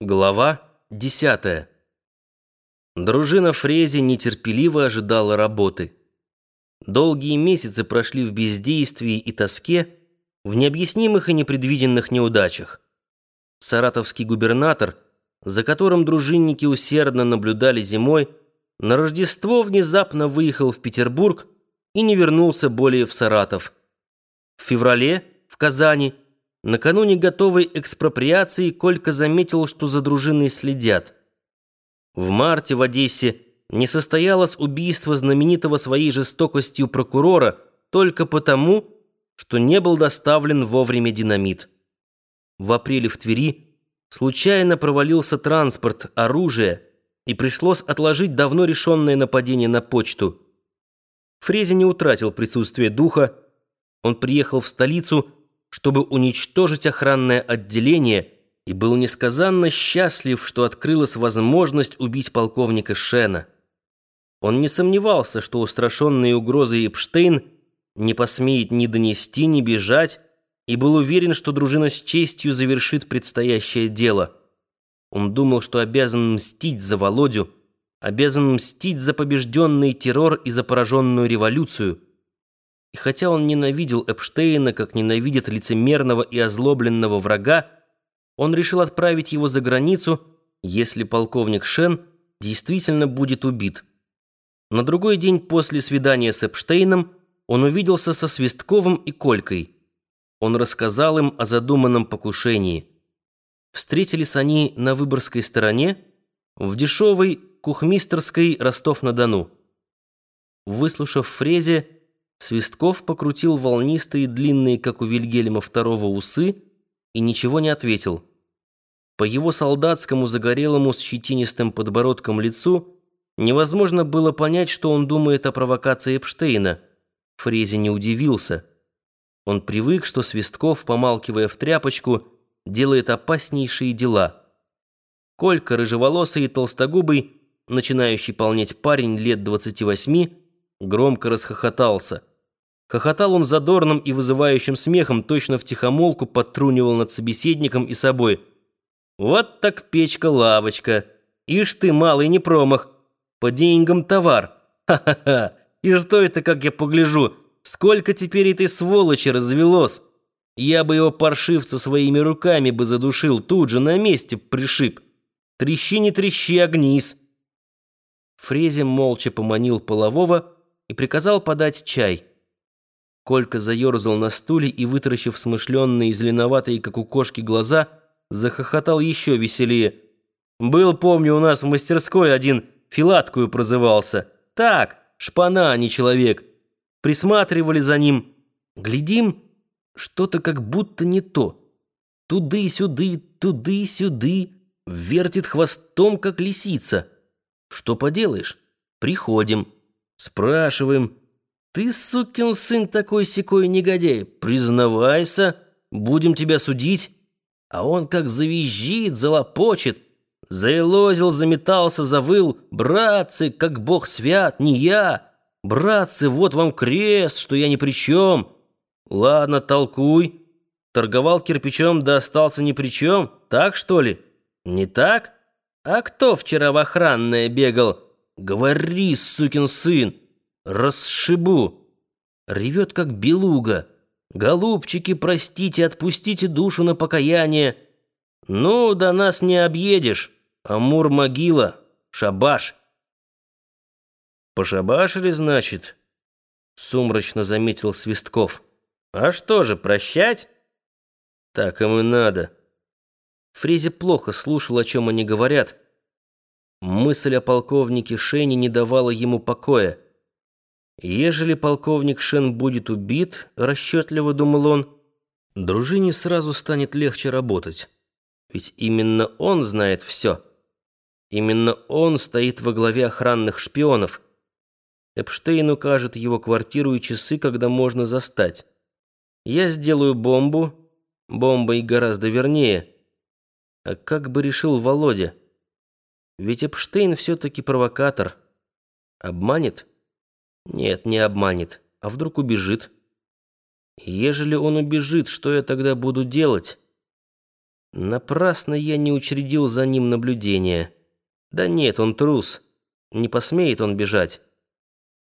Глава 10. Дружина Фрези нетерпеливо ожидала работы. Долгие месяцы прошли в бездействии и тоске, в необъяснимых и непредвиденных неудачах. Саратовский губернатор, за которым дружинники усердно наблюдали зимой, на Рождество внезапно выехал в Петербург и не вернулся более в Саратов. В феврале в Казани – Накануне готовой экспроприации Колька заметил, что за дружиной следят. В марте в Одессе не состоялось убийство знаменитого своей жестокостью прокурора только потому, что не был доставлен вовремя динамит. В апреле в Твери случайно провалился транспорт, оружие, и пришлось отложить давно решенное нападение на почту. Фрези не утратил присутствие духа, он приехал в столицу чтобы уничтожить охранное отделение и был несказанно счастлив, что открылась возможность убить полковника Шена. Он не сомневался, что устрашенный угрозой Эпштейн не посмеет ни донести, ни бежать, и был уверен, что дружина с честью завершит предстоящее дело. Он думал, что обязан мстить за Володю, обязан мстить за побежденный террор и за пораженную революцию – и хотя он ненавидел Эпштейна, как ненавидит лицемерного и озлобленного врага, он решил отправить его за границу, если полковник Шен действительно будет убит. На другой день после свидания с Эпштейном он увиделся со Свистковым и Колькой. Он рассказал им о задуманном покушении. Встретились они на Выборгской стороне, в дешевой кухмистерской Ростов-на-Дону. Выслушав Фрезе, Свистков покрутил волнистые, длинные, как у Вильгельма II, усы и ничего не ответил. По его солдатскому, загорелому, с щетинистым подбородком лицу невозможно было понять, что он думает о провокации Эпштейна. Фрези не удивился. Он привык, что Свистков, помалкивая в тряпочку, делает опаснейшие дела. Колька, рыжеволосый и толстогубый, начинающий полнеть парень лет двадцати восьми, громко расхохотался. Хохотал он задорным и вызывающим смехом, точно втихомолку подтрунивал над собеседником и собой. «Вот так печка-лавочка! Ишь ты, малый не промах! По деньгам товар! Ха-ха-ха! И что это, как я погляжу? Сколько теперь этой сволочи развелось? Я бы его паршивца своими руками бы задушил, тут же на месте пришиб! Трещи не трещи, огнись!» Фрезе молча поманил полового и приказал подать чай. Колька заерзал на стуле и, вытаращив смышленные, зеленоватые, как у кошки, глаза, захохотал еще веселее. «Был, помню, у нас в мастерской один филаткую прозывался. Так, шпана, а не человек. Присматривали за ним. Глядим, что-то как будто не то. Туды-сюды, туды-сюды, вертит хвостом, как лисица. Что поделаешь? Приходим, спрашиваем, ты, сукин сын, такой-сякой негодяй, признавайся, будем тебя судить. А он как завизжит, залопочет, заелозил, заметался, завыл. Братцы, как бог свят, не я. Братцы, вот вам крест, что я ни при чем. Ладно, толкуй. Торговал кирпичом, да остался ни при чем. Так, что ли? Не так? А кто вчера в охранное бегал? Говори, сукин сын. Расшибу. Ревет, как белуга. Голубчики, простите, отпустите душу на покаяние. Ну, до нас не объедешь. Амур могила. Шабаш. Пошабашили, значит? Сумрачно заметил Свистков. А что же, прощать? Так им и надо. Фрезе плохо слушал, о чем они говорят. Мысль о полковнике Шене не давала ему покоя. Ежели полковник Шен будет убит, расчетливо думал он, дружине сразу станет легче работать. Ведь именно он знает все. Именно он стоит во главе охранных шпионов. Эпштейн укажет его квартиру и часы, когда можно застать. Я сделаю бомбу, бомбой гораздо вернее. А как бы решил Володя? Ведь Эпштейн все-таки провокатор. Обманет? Нет, не обманет. А вдруг убежит? Ежели он убежит, что я тогда буду делать? Напрасно я не учредил за ним наблюдение. Да нет, он трус. Не посмеет он бежать.